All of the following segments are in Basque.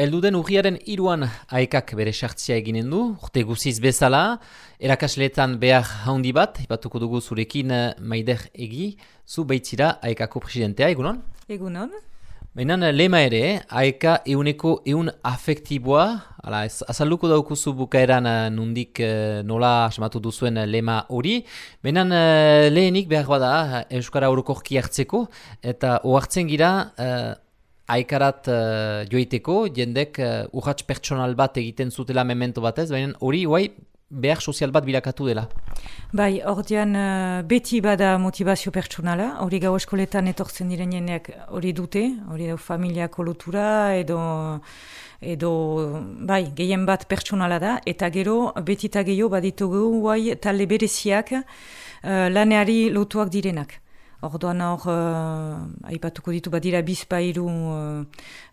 Elduden urriaren iruan aekak bere sartzia eginen du, urte guziz bezala, erakasleetan behar haundi bat, ipatuko dugu zurekin eh, maider egi, zu baitzira aekako presidentea, egunon? Egunon. Baina lema ere, aeka euneko eun afektiboa, ala, azalduko daukuzu bukaeran eh, nundik eh, nola asmatu duzuen lema hori, baina lehenik behar bada Euskara Orokorki hartzeko, eta ohartzen gira, aikarat uh, joiteko, jendek uh, urratx pertsonal bat egiten zutela memento batez, baina hori guai behar sozial bat bilakatu dela. Bai, ordean uh, beti bada motivazio pertsonala, hori gau eskoletan etortzen diren jendeak hori dute, hori da familiako lotura edo edo bai, gehien bat pertsonala da, eta gero beti eta gehiago baditugu guai talde bereziak uh, laneari lotuak direnak. Orduan hor, uh, aipatuko ditu badira bizpairu, uh,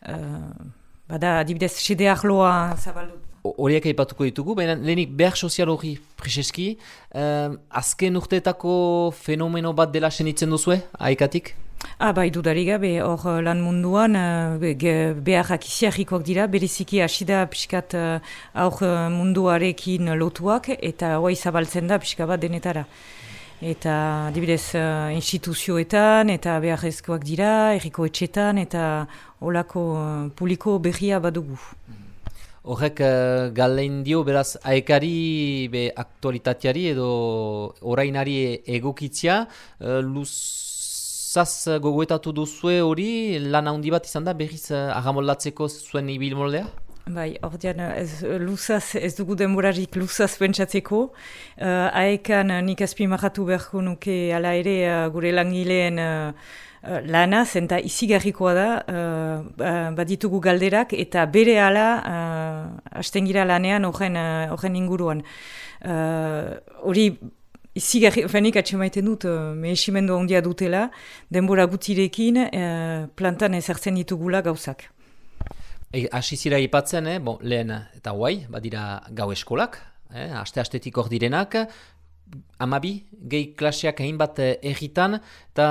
uh, bada adibidez sede ahloa zabaldu. Horiek aipatuko ditugu, baina lehenik behar sozial hori preseski, uh, azken urteetako fenomeno bat dela senitzen duzue, aikatik? Ah, bai, dudari gabe, hor lan munduan uh, beharrak iziarrikoak dira, bereziki asida pixkat uh, aur munduarekin lotuak, eta hoa zabaltzen da pixka bat denetara eta dibidez uh, instituzioetan eta beharrezkoak dira, erriko etxetan eta olako uh, publiko berria badugu. Horrek uh, galein dio beraz aekari be aktualitateari edo orainari egokitzia, uh, luzaz gogoetatu duzue hori lan handi bat izan da berriz uh, agamoldatzeko zuen ibil moldea? Bai, ordean, ez, luzaz, ez dugu denborarik luzaz pentsatzeko. Uh, aekan nik azpi marratu beharko nuke ala ere uh, gure langileen uh, lana, zenta izigarrikoa da, uh, baditugu galderak, eta bere ala uh, astengira lanean horren uh, inguruan. Hori, uh, Izigarri, fenik atxemaiten dut, uh, mehesimendu handia dutela, denbora gutirekin uh, plantan ezartzen ditugula gauzak. Hasi e, zira ipatzen, eh? bon, lehen eta guai, badira gau eskolak, eh? aste-astetik hor direnak, amabi, gehi klaseak egin bat erritan, eta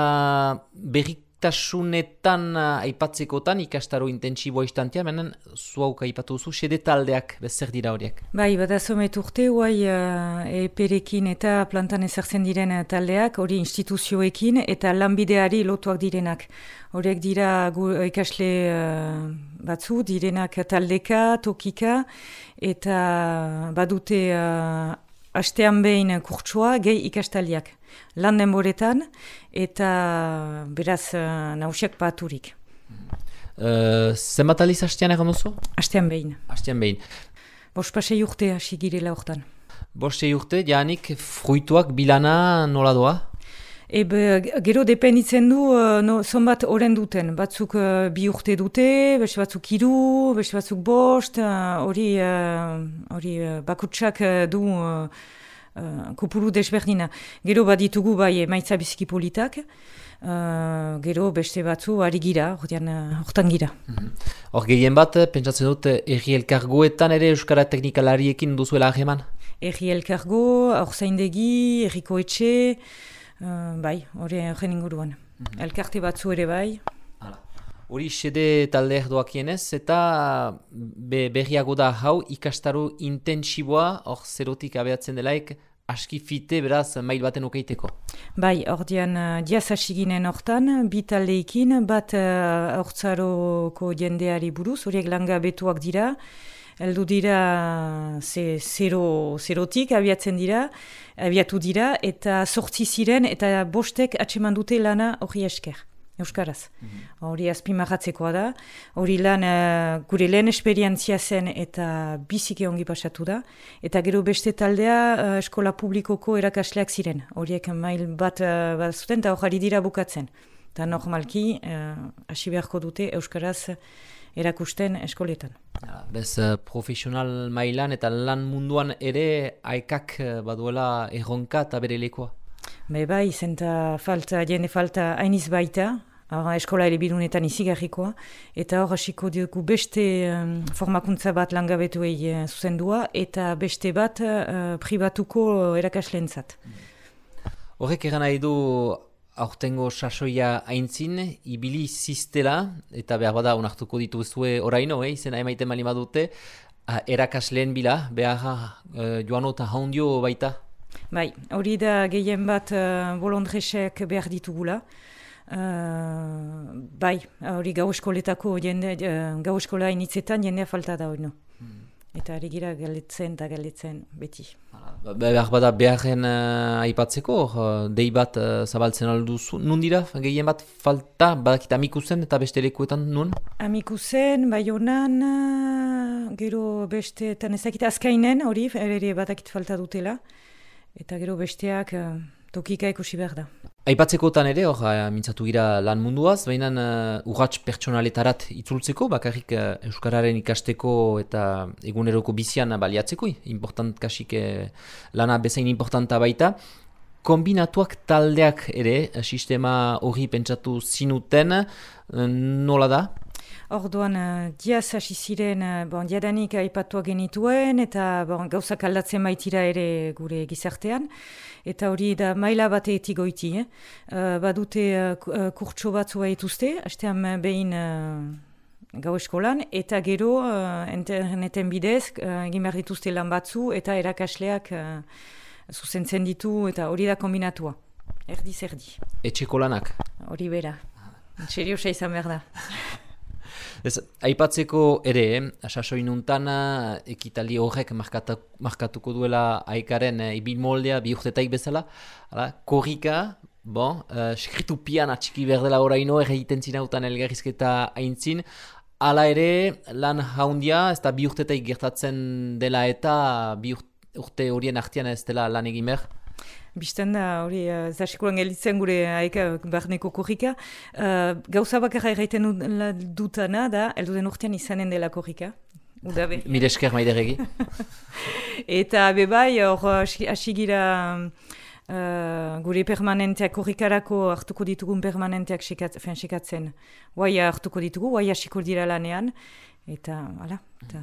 berrik tasunetan uh, aipatzekotan ikastaro intentsiboa istantia, menen zu hauka aipatu duzu, sede taldeak bezer dira horiek? Bai, bada zomet urte, guai uh, eperekin eta plantan ezartzen diren taldeak, hori instituzioekin eta lanbideari lotuak direnak. Horiek dira gu, ikasle uh, batzu, direnak taldeka, tokika, eta badute uh, astean behin kurtsua gehi ikastaliak. Lan denboretan eta beraz uh, nausiak paturik. Uh, zenbat aliz hastean egon duzu? Hastean behin. Hastean behin. Bost pasei urte hasi girela hortan. Bost urte, janik fruituak bilana nola doa? Ebe, gero dependitzen du, uh, no, zonbat oren duten. Batzuk uh, bi urte dute, beste batzuk iru, beste batzuk bost, hori uh, hori uh, bakutsak du uh, kopuru desberdina. Gero baditugu bai maitza biziki politak, uh, gero beste batzu ari gira, hortan gira. Mhm. Hor mm gehien bat, pentsatzen dut, erri elkargoetan ere Euskara Teknikalariekin duzuela aheman? Erri elkargo, hor zaindegi, erriko etxe, Uh, bai, hori egin inguruan. Mm Elkarte batzu ere bai. Hori sede talde erdoakienez eta be, berriago da hau ikastaru intentsiboa hor zerotik abeatzen delaik aski fite beraz mail baten okeiteko. Bai, hor dian uh, diaz asiginen hortan, bi taldeekin, bat uh, jendeari buruz, horiek langa betuak dira, heldu dira ze, zero, zerotik abiatzen dira, abiatu dira, eta sortzi ziren, eta bostek atseman dute lana hori esker. Euskaraz. Hori mm -hmm. da. Hori lan uh, gure lehen esperientzia zen eta bizike ongi pasatu da. Eta gero beste taldea uh, eskola publikoko erakasleak ziren. Horiek mail bat, uh, bat zuten eta hori dira bukatzen. Eta normalki, hasi beharko dute Euskaraz erakusten eskoletan. Bez uh, profesional mailan eta lan munduan ere aikak uh, baduela erronka eta bere lekoa? Be bai, zenta falta, jende falta hainiz baita, Hora, eskola ere bilunetan izigarrikoa, eta hor hasiko dugu beste um, formakuntza bat langabetu egin uh, zuzendua, eta beste bat uh, pribatuko erakasleen zat. Horrek eran nahi du aurtengo sasoia aintzin, ibili ziztela, eta behar bada unartuko dituzue oraino, eh, izena emaiten mali badute, erakasleen bila, behar uh, joan eta haundio baita? Bai, hori da gehien bat uh, bolondresek behar ditugula. Uh, bai, hori gau eskoletako jende, uh, gau eskola initzetan jendea falta da hori no. Hmm. Eta hori gira galetzen eta galetzen beti. Ba, behar bada beharren uh, aipatzeko, uh, dei bat uh, zabaltzen alduzu, nun dira, gehien bat falta, badakit amikuzen eta beste lekuetan nun? Amikuzen, bai honan, gero beste, eta nezakit azkainen hori, ere badakit falta dutela, eta gero besteak tokika ikusi behar da. Aipatzekotan ere, hor, uh, mintzatu gira lan munduaz, baina uh, urratx pertsonaletarat itzultzeko, bakarrik uh, Euskararen ikasteko eta eguneroko bizian baliatzeko, important kasik lana bezain importanta baita. Kombinatuak taldeak ere, sistema hori pentsatu zinuten, nola da? Orduan, uh, diaz hasi ziren, uh, bon, diadanik aipatuak genituen, eta bon, gauzak aldatzen baitira ere gure gizartean. Eta hori da maila bateetik goiti, eh? Uh, badute uh, kurtso batzua etuzte, hastean behin uh, gau eskolan, eta gero uh, interneten bidez, uh, egin behar dituzte lan batzu, eta erakasleak uh, zuzentzen ditu, eta hori da kombinatua. Erdi zerdi. Etxeko lanak? Hori bera. Seriosa izan behar da. Ez, aipatzeko ere, eh, sasoi nuntan, ekitali horrek markatu, markatuko duela aikaren eh, ibil moldea bi urtetaik bezala, ala, korrika, bon, eh, skritu pian atxiki berdela oraino, egiten zinautan elgarrizketa haintzin, Hala ere, lan haundia, ez da bi urtetaik gertatzen dela eta bi urte horien artian ez dela lan egin behar? Bistan da, hori, uh, zasikulan gelitzen gure aika barneko korrika. Uh, gauza bakarra erraiten dutana da, eldu den urtean izanen dela korrika. Mire esker maideregi. Eta bebai, hor, asigira uh, gure permanenteak korrikarako hartuko ditugun permanenteak sekatzen. Guai hartuko ditugu, guai asiko dira lanean. Eta, hala, eta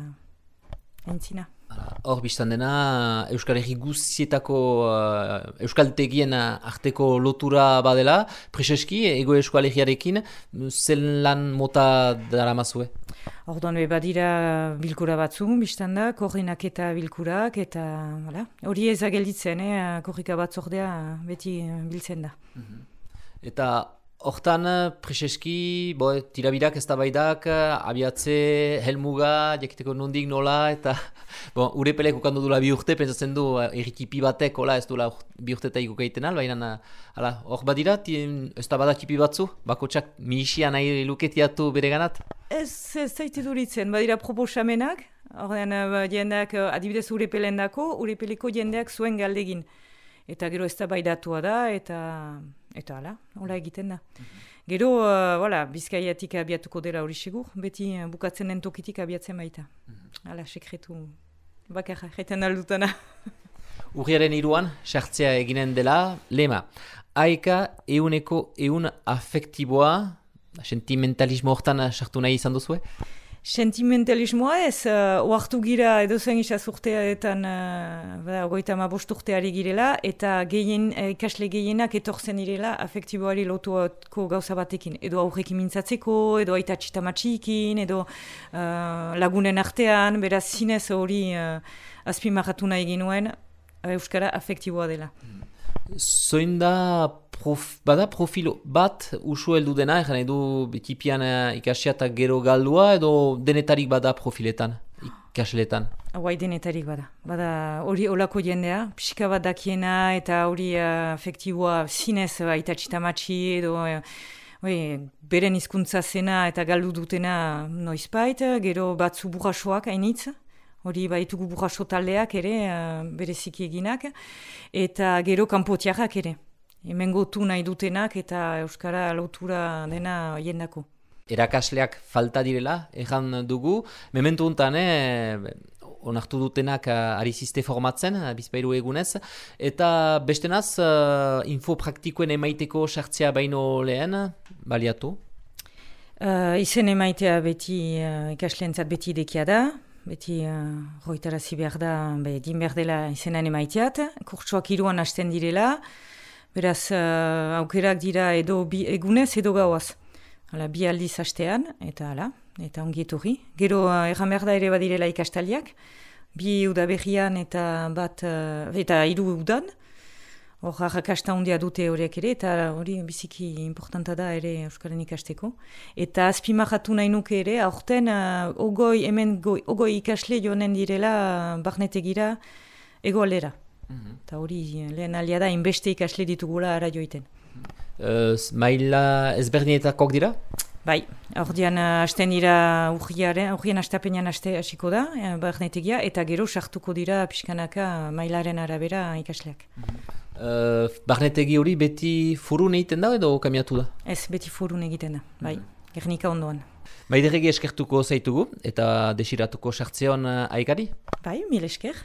entzina. Hor biztan dena, Euskal Herri guztietako uh, Euskaltegien arteko lotura badela, preseski, ego Euskal Herriarekin, zen lan mota dara mazue? Hor doan, badira bilkura batzu, biztan da, korrinak eta bilkurak, eta hori ez agelditzen, eh, korrika batzordea beti biltzen da. Mhm. Eta Hortan, Prezeski, bo, tirabirak ez da baidak, abiatze, helmuga, jakiteko nondik nola, eta bon, urepelek ukandu dula bi urte, pentsatzen du errikipi batek, hola, ez dula bi urte eta ikukaiten al, baina hor badira, ez da badakipi batzu, bako txak miisia nahi luketiatu bere ganat? Ez, ez zaite duritzen, badira proposamenak, horrean jendeak adibidez urepelen dako, urepeleko jendeak zuen galdegin. Eta gero ez da da, eta Eta hala, hola egiten da. Gero, uh, voilà, bizkaiatik abiatuko dela hori segur, beti uh, bukatzen den tokitik abiatzen baita. Hala, sekretu bakarra, jaiten aldutana. Urriaren iruan, sartzea eginen dela, lema. Aika euneko eun afektiboa, sentimentalismo hortan sartu nahi izan duzue? Sentimentalismoa ez, uh, oartu gira edo zen urteetan, uh, goita ma urteari girela, eta gehien, uh, ikasle gehienak etorzen irela afektiboari lotuako gauza batekin. Edo aurrekin mintzatzeko, edo aita txitamatxikin, edo uh, lagunen artean, beraz zinez hori uh, azpimarratu nahi ginuen, Euskara afektiboa dela. Zoin da prof, bada profil bat usu heldu dena, egan edo ekipian uh, ikasia eta gero galdua edo denetarik bada profiletan, ikasletan? Hauai denetarik bada. Bada hori olako jendea, pixka bat dakiena eta hori efektiboa zinez uh, itatxitamatxi edo... Uh, beren hizkuntza zena eta galdu dutena noizbait, gero batzu burrasoak hainitz, hori baitugu burraso taldeak ere, uh, bereziki eginak, eta gero kanpotiarrak ere hemen gotu nahi dutenak eta Euskara lotura dena jendako. Erakasleak falta direla, egan dugu, mementu untan, eh, onartu dutenak uh, ari ziste formatzen, uh, bizpairu egunez, eta bestenaz, uh, info praktikoen emaiteko sartzea baino lehen, baliatu? Uh, izen emaitea beti uh, ikasleentzat beti dekia da, beti uh, roitarazi behar da, be, din behar dela izenan emaiteat, kurtsuak iruan hasten direla, Beraz, uh, aukerak dira edo bi egunez edo gauaz. Hala, bi aldiz hastean, eta hala, eta ongi etorri. Gero, uh, erran behar da ere badirela ikastaliak, bi udaberrian eta bat, uh, eta hiru udan, hor harrakasta handia dute horiek ere, eta hori biziki importanta da ere Euskaren ikasteko. Eta azpimahatu nahi nuke ere, aurten uh, ogoi, hemen goi, ogoi ikasle joanen direla uh, barnetegira egoalera. Mhm. Eta hori lehen alia da, inbeste ikasle ditugula ara joiten. Uh, maila ezberdinetakok dira? Bai, ordean hasten dira urgiaren, urgian hastapenean haste hasiko da, barnetegia, eta gero sartuko dira pixkanaka mailaren arabera ikasleak. Mhm. Uh, barnetegi hori beti furun egiten da edo kamiatu da? Ez, beti furun egiten da, bai, mm. gernika ondoan. Baiderregi eskertuko zaitugu eta desiratuko sartzeon uh, aikari? Bai, mil esker.